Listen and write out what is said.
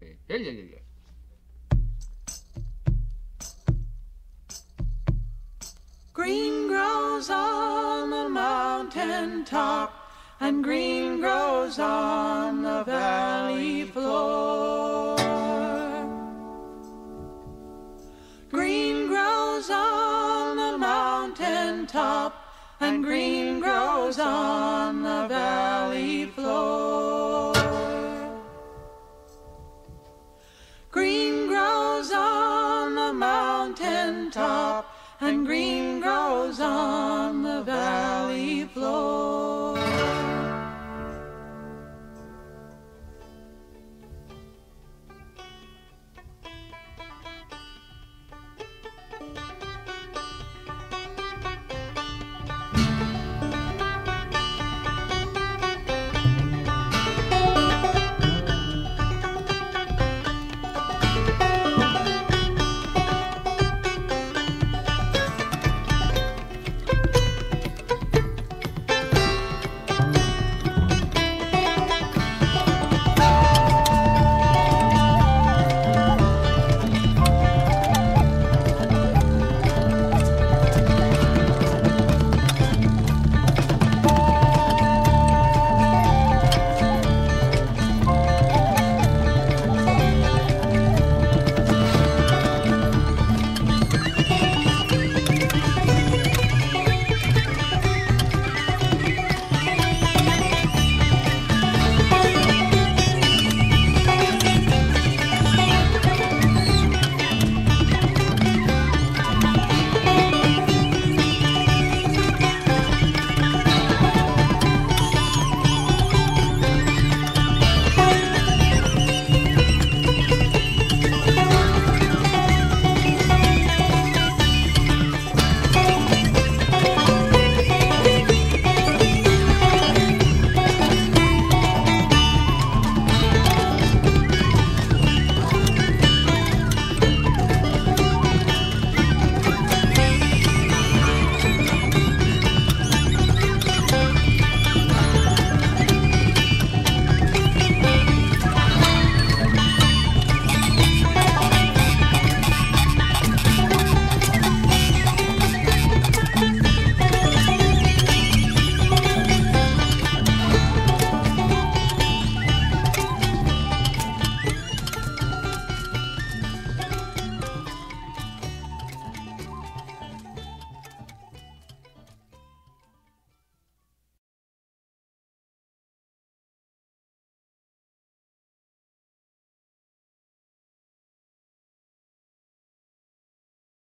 Yeah, yeah, yeah. Green grows on the mountain top, and green grows on the valley floor. Green grows on the mountain top, and green grows on the valley mountain top, and green grows on the valley floor.